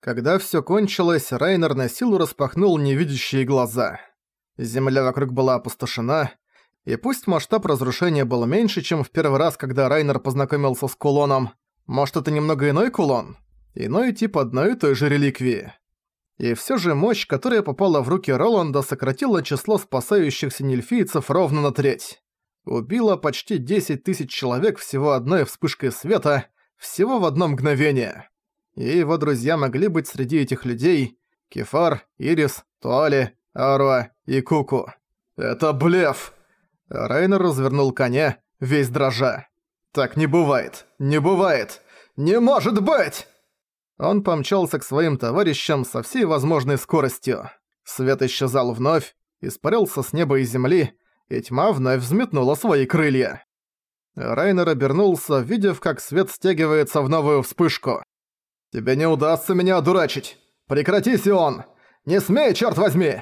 Когда всё кончилось, Райнер на силу распахнул невидящие глаза. Земля вокруг была опустошена, и пусть масштаб разрушения был меньше, чем в первый раз, когда Райнер познакомился с кулоном, может это немного иной кулон? Иной тип одной и той же реликвии. И всё же мощь, которая попала в руки Роланда, сократила число спасающихся нельфийцев ровно на треть. Убила почти 10 тысяч человек всего одной вспышкой света, всего в одно мгновение. И его друзья могли быть среди этих людей Кефар, Ирис, Туали, Аруа и Куку. «Это блеф!» Райнер развернул коня, весь дрожа. «Так не бывает! Не бывает! Не может быть!» Он помчался к своим товарищам со всей возможной скоростью. Свет исчезал вновь, испарился с неба и земли, и тьма вновь взметнула свои крылья. Райнер обернулся, видев, как свет стягивается в новую вспышку. «Тебе не удастся меня одурачить! Прекрати, Сион! Не смей, черт возьми!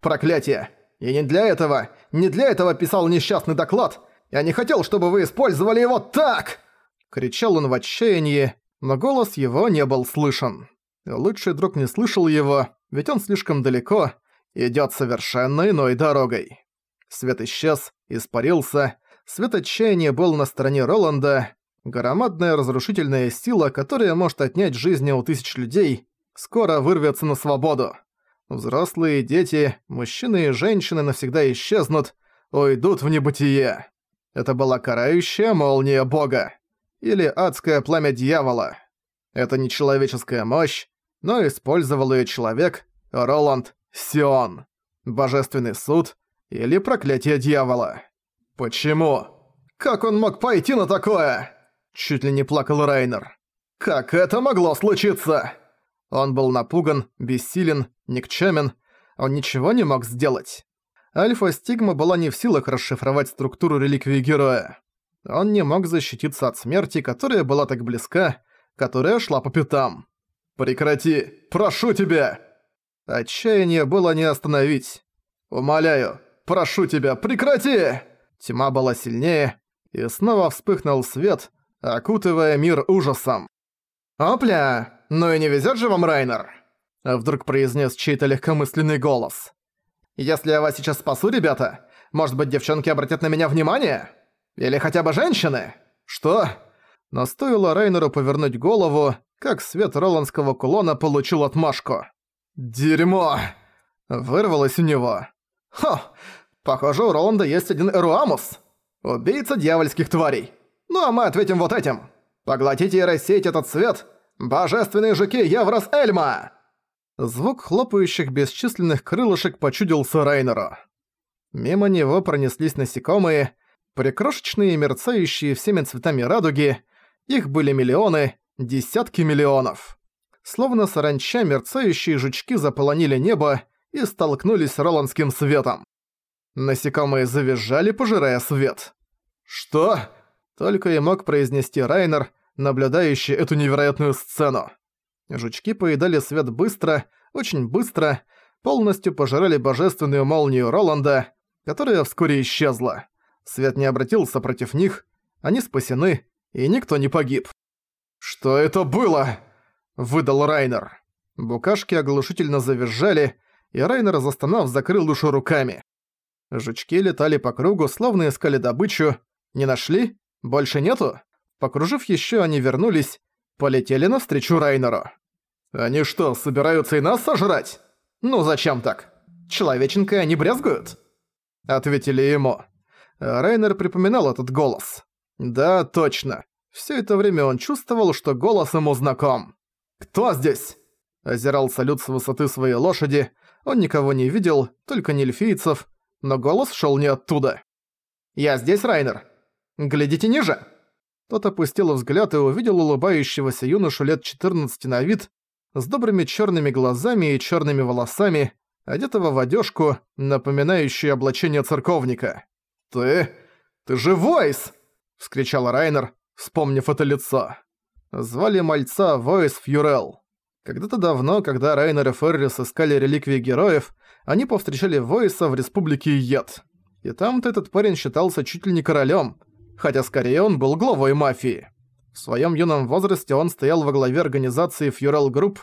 Проклятие! И не для этого, не для этого писал несчастный доклад! Я не хотел, чтобы вы использовали его так!» Кричал он в отчаянии, но голос его не был слышен. Лучший друг не слышал его, ведь он слишком далеко, идёт совершенно иной дорогой. Свет исчез, испарился, свет отчаяния был на стороне Роланда, громадная разрушительная сила, которая может отнять жизни у тысяч людей, скоро вырвется на свободу. Взрослые дети, мужчины и женщины навсегда исчезнут, уйдут в небытие. Это была карающая молния бога. Или адское пламя дьявола. Это не человеческая мощь, но использовал ее человек, Роланд Сион. Божественный суд или проклятие дьявола. Почему? Как он мог пойти на такое? Чуть ли не плакал Райнер. Как это могло случиться? Он был напуган, бессилен, никчемен, он ничего не мог сделать. Альфа-стигма была не в силах расшифровать структуру реликвии героя. Он не мог защититься от смерти, которая была так близка, которая шла по пятам. «Прекрати! Прошу тебя!» Отчаяние было не остановить. «Умоляю, прошу тебя, прекрати!» Тьма была сильнее, и снова вспыхнул свет, окутывая мир ужасом. «Опля! Ну и не везет же вам, Райнер!» Вдруг произнес чей-то легкомысленный голос. «Если я вас сейчас спасу, ребята, может быть, девчонки обратят на меня внимание? Или хотя бы женщины? Что?» Но стоило Райнеру повернуть голову, как свет роландского кулона получил отмашку. «Дерьмо!» Вырвалось у него. «Хо! Похоже, у Роланда есть один Эруамус. Убийца дьявольских тварей. Ну а мы ответим вот этим. Поглотите и рассейте этот свет. Божественные жуки Еврос Эльма!» Звук хлопающих бесчисленных крылышек почудился Райнеру. Мимо него пронеслись насекомые, прикрошечные мерцающие всеми цветами радуги. Их были миллионы, десятки миллионов. Словно саранча мерцающие жучки заполонили небо и столкнулись с роландским светом. Насекомые завизжали, пожирая свет. «Что?» — только и мог произнести Райнер, наблюдающий эту невероятную сцену. Жучки поедали свет быстро, очень быстро, полностью пожирали божественную молнию Роланда, которая вскоре исчезла. Свет не обратился против них, они спасены, и никто не погиб. «Что это было?» – выдал Райнер. Букашки оглушительно завизжали, и Райнер, застонав, закрыл душу руками. Жучки летали по кругу, словно искали добычу. Не нашли? Больше нету? Покружив еще, они вернулись, полетели навстречу Райнеру. «Они что, собираются и нас сожрать? Ну зачем так? Человеченкой они брезгуют?» Ответили ему. Райнер припоминал этот голос. «Да, точно. Все это время он чувствовал, что голос ему знаком. «Кто здесь?» Озирался Люд с высоты своей лошади. Он никого не видел, только нельфийцев, но голос шел не оттуда. «Я здесь, Райнер. Глядите ниже!» Тот опустил взгляд и увидел улыбающегося юношу лет 14 на вид, с добрыми черными глазами и черными волосами, одетого в одежку, напоминающую облачение церковника. «Ты... ты же Войс!» — вскричал Райнер, вспомнив это лицо. Звали мальца Войс Фьюрел. Когда-то давно, когда Райнер и Феррис искали реликвии героев, они повстречали Войса в республике Йет. И там-то этот парень считался чуть ли не королем, хотя скорее он был главой мафии. В своем юном возрасте он стоял во главе организации Фьюрел Групп,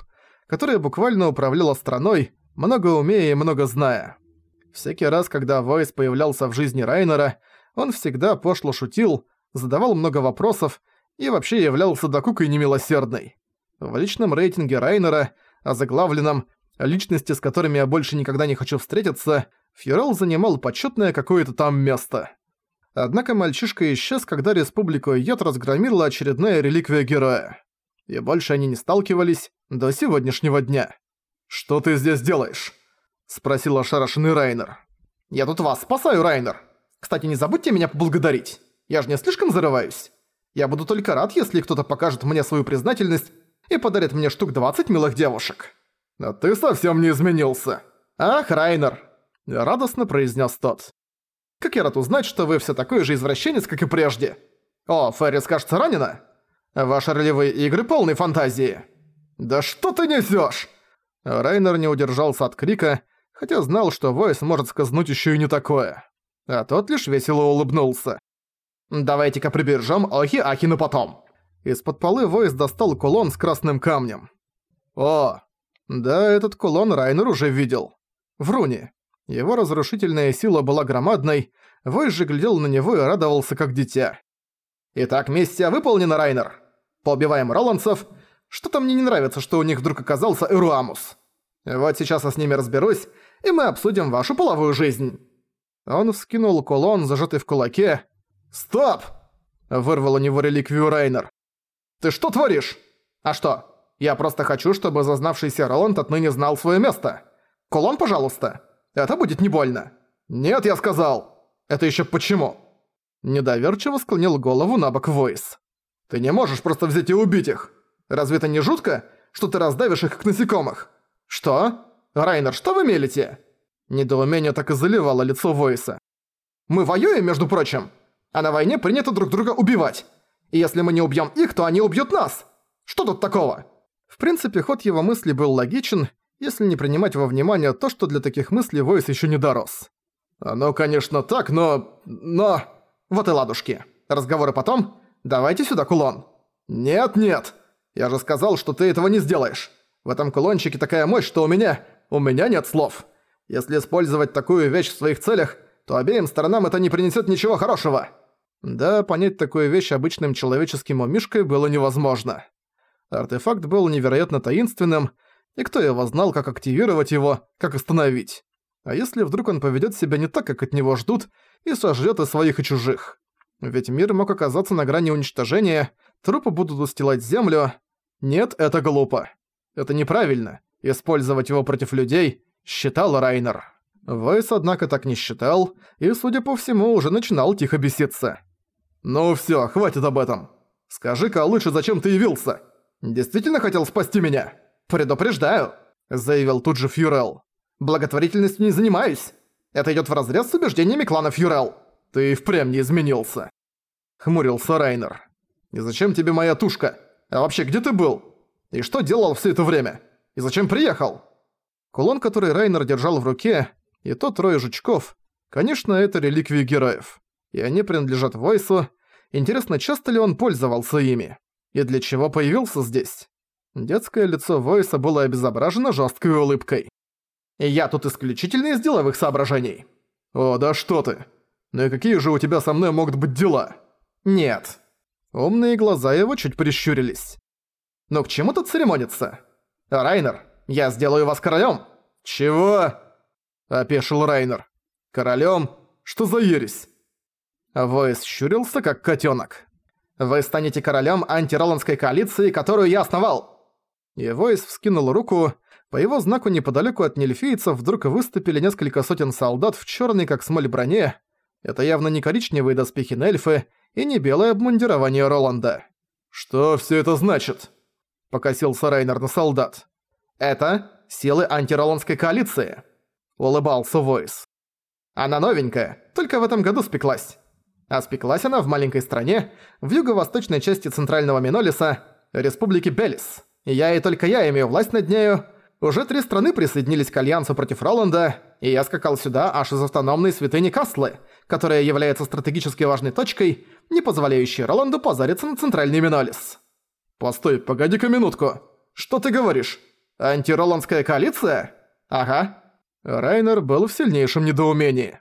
которая буквально управляла страной, много умея и много зная. Всякий раз, когда Войс появлялся в жизни Райнера, он всегда пошло шутил, задавал много вопросов и вообще являлся докукой немилосердной. В личном рейтинге Райнера, озаглавленном «Личности, с которыми я больше никогда не хочу встретиться», Фьюрел занимал почетное какое-то там место. Однако мальчишка исчез, когда Республику Йод разгромила очередная реликвия героя. И больше они не сталкивались до сегодняшнего дня. «Что ты здесь делаешь?» – спросил ошарашенный Райнер. «Я тут вас спасаю, Райнер. Кстати, не забудьте меня поблагодарить. Я же не слишком зарываюсь. Я буду только рад, если кто-то покажет мне свою признательность и подарит мне штук 20 милых девушек». «А ты совсем не изменился». «Ах, Райнер!» – радостно произнес тот. Как я рад узнать, что вы все такой же извращенец, как и прежде. О, Феррис, кажется, ранена? Ваши ролевые игры полной фантазии. Да что ты несешь? Райнер не удержался от крика, хотя знал, что Войс может сказнуть еще и не такое. А тот лишь весело улыбнулся. «Давайте-ка прибережем охи-ахи на потом». Из-под полы Войс достал кулон с красным камнем. «О, да, этот кулон Райнер уже видел. В руне. Его разрушительная сила была громадной, Войс же глядел на него и радовался как дитя. «Итак, миссия выполнена, Райнер. Поубиваем роландцев. Что-то мне не нравится, что у них вдруг оказался Эруамус. Вот сейчас я с ними разберусь, и мы обсудим вашу половую жизнь». Он вскинул кулон, зажатый в кулаке. «Стоп!» – вырвал у него реликвию Райнер. «Ты что творишь? А что? Я просто хочу, чтобы зазнавшийся Роланд отныне знал свое место. Кулон, пожалуйста!» Это будет не больно. Нет, я сказал. Это еще почему? Недоверчиво склонил голову на бок Войс. Ты не можешь просто взять и убить их. Разве это не жутко, что ты раздавишь их как насекомых? Что? Райнер, что вы мелите? Недоумение так и заливало лицо Войса. Мы воюем, между прочим. А на войне принято друг друга убивать. И если мы не убьем их, то они убьют нас. Что тут такого? В принципе, ход его мысли был логичен, если не принимать во внимание то, что для таких мыслей Войс еще не дорос. «Оно, конечно, так, но... но...» «Вот и ладушки. Разговоры потом. Давайте сюда кулон». «Нет-нет. Я же сказал, что ты этого не сделаешь. В этом кулончике такая мощь, что у меня... у меня нет слов. Если использовать такую вещь в своих целях, то обеим сторонам это не принесет ничего хорошего». Да, понять такую вещь обычным человеческим умишкой было невозможно. Артефакт был невероятно таинственным, и кто его знал, как активировать его, как остановить. А если вдруг он поведет себя не так, как от него ждут, и сожрет и своих, и чужих? Ведь мир мог оказаться на грани уничтожения, трупы будут устилать землю. Нет, это глупо. Это неправильно. Использовать его против людей, считал Райнер. Войс, однако, так не считал, и, судя по всему, уже начинал тихо беситься. «Ну всё, хватит об этом. Скажи-ка лучше, зачем ты явился? Действительно хотел спасти меня?» «Предупреждаю», — заявил тут же Фьюрел. «Благотворительностью не занимаюсь. Это идёт вразрез с убеждениями клана Фьюрел. Ты впрямь не изменился». Хмурился Райнер. «И зачем тебе моя тушка? А вообще, где ты был? И что делал все это время? И зачем приехал?» Кулон, который Райнер держал в руке, и то трое жучков, конечно, это реликвии героев. И они принадлежат Войсу. Интересно, часто ли он пользовался ими? И для чего появился здесь? Детское лицо Войса было обезображено жесткой улыбкой. «Я тут исключительно из деловых соображений». «О, да что ты! Ну и какие же у тебя со мной могут быть дела?» «Нет». Умные глаза его чуть прищурились. «Ну к чему тут церемониться?» «Райнер, я сделаю вас королем!» «Чего?» – опешил Райнер. «Королем? Что за ересь?» Войс щурился, как котенок. «Вы станете королем антироландской коалиции, которую я основал!» И Войс вскинул руку, по его знаку неподалеку от нельфийцев вдруг выступили несколько сотен солдат в черной как смоль броне. Это явно не коричневые доспехи Нельфы и не белое обмундирование Роланда. «Что все это значит?» – покосился Райнер на солдат. «Это силы антироландской коалиции», – улыбался Войс. «Она новенькая, только в этом году спеклась. А спеклась она в маленькой стране, в юго-восточной части центрального Минолиса, республики Белис. Я и только я имею власть над нею. Уже три страны присоединились к Альянсу против Роланда, и я скакал сюда аж из автономной святыни Каслы, которая является стратегически важной точкой, не позволяющей Роланду позариться на центральный Минолис. «Постой, погоди-ка минутку. Что ты говоришь? Антироландская коалиция? Ага. Райнер был в сильнейшем недоумении.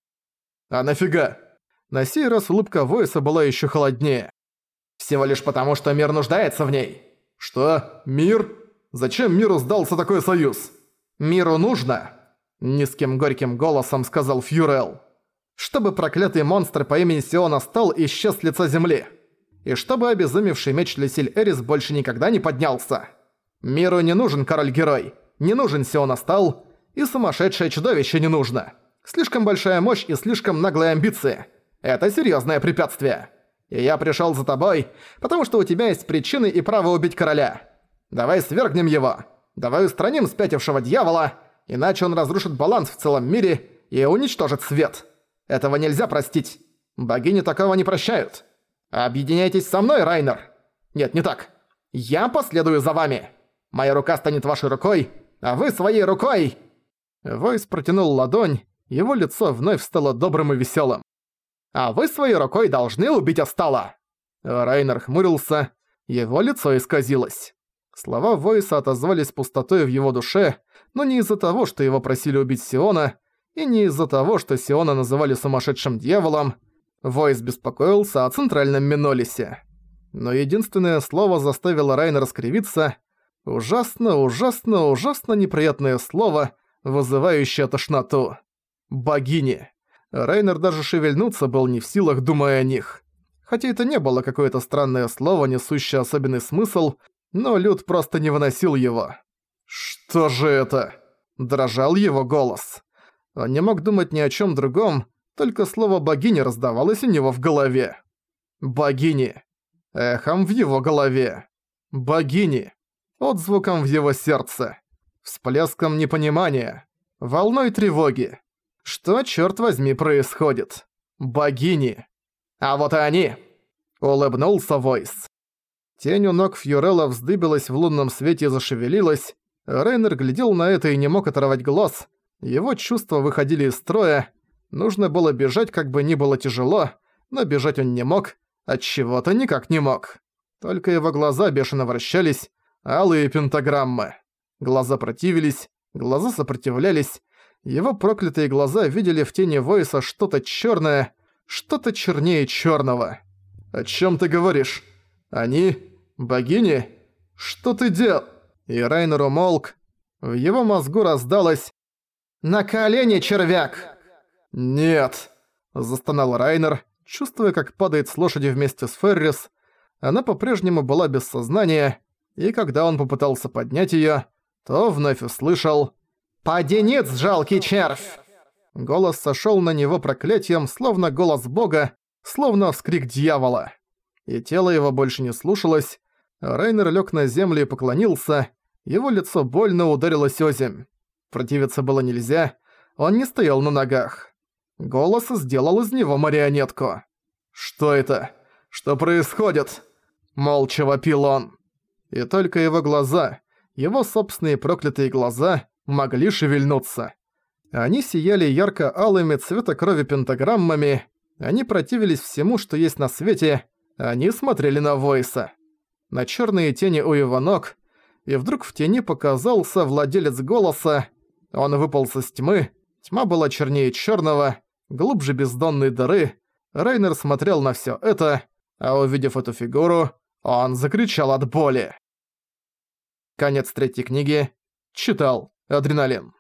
А нафига? На сей раз улыбка Войса была еще холоднее. Всего лишь потому, что мир нуждается в ней. Что? Мир? Зачем миру сдался такой союз? Миру нужно, низким горьким голосом сказал Фьюрел. Чтобы проклятый монстр по имени Сиона стал исчез с лица земли. И чтобы обезумевший меч Лесиль Эрис больше никогда не поднялся. Миру не нужен король-герой, не нужен Сиона стал, и сумасшедшее чудовище не нужно. Слишком большая мощь и слишком наглые амбиции. Это серьезное препятствие. И я пришел за тобой, потому что у тебя есть причины и право убить короля. Давай свергнем его. Давай устраним спятившего дьявола, иначе он разрушит баланс в целом мире и уничтожит свет. Этого нельзя простить. Богини такого не прощают. Объединяйтесь со мной, Райнер. Нет, не так. Я последую за вами. Моя рука станет вашей рукой, а вы своей рукой. Войс протянул ладонь, его лицо вновь стало добрым и веселым. «А вы своей рукой должны убить Астала!» Райнер хмурился, его лицо исказилось. Слова Войса отозвались пустотой в его душе, но не из-за того, что его просили убить Сиона, и не из-за того, что Сиона называли сумасшедшим дьяволом. Войс беспокоился о центральном Минолисе. Но единственное слово заставило Райна раскривиться. Ужасно, ужасно, ужасно неприятное слово, вызывающее тошноту. Богини. Райнер даже шевельнуться был не в силах, думая о них. Хотя это не было какое-то странное слово, несущее особенный смысл, но Люд просто не выносил его. «Что же это?» Дрожал его голос. Он не мог думать ни о чем другом, только слово «богиня» раздавалось у него в голове. «Богини». Эхом в его голове. «Богини». Отзвуком в его сердце. Всплеском непонимания. Волной тревоги. Что, черт возьми, происходит? Богини. А вот и они. Улыбнулся Войс. Тень у ног Фьюрелла вздыбилась в лунном свете и зашевелилась. Рейнер глядел на это и не мог оторвать глаз. Его чувства выходили из строя. Нужно было бежать, как бы ни было тяжело, но бежать он не мог, от чего-то никак не мог. Только его глаза бешено вращались, алые пентаграммы. Глаза противились, глаза сопротивлялись. Его проклятые глаза видели в тени Войса что-то чёрное, что-то чернее чёрного. «О чём ты говоришь? Они «Богини? Что ты дел?» И Райнер умолк. В его мозгу раздалось «На колени, червяк!» «Нет!» – застонал Райнер, чувствуя, как падает с лошади вместе с Феррис. Она по-прежнему была без сознания, и когда он попытался поднять её, то вновь услышал «Пади жалкий червь!» Голос сошёл на него проклятием, словно голос бога, словно вскрик дьявола. И тело его больше не слушалось, Райнер лег на землю и поклонился. Его лицо больно ударилось о земь. Противиться было нельзя, он не стоял на ногах. Голос сделал из него марионетку. «Что это? Что происходит?» Молча вопил он. И только его глаза, его собственные проклятые глаза, могли шевельнуться. Они сияли ярко-алыми цвета крови пентаграммами, они противились всему, что есть на свете, они смотрели на Войса на черные тени у его ног, и вдруг в тени показался владелец голоса. Он выполз из тьмы, тьма была чернее черного, глубже бездонной дыры. Рейнер смотрел на все это, а увидев эту фигуру, он закричал от боли. Конец третьей книги. Читал. Адреналин.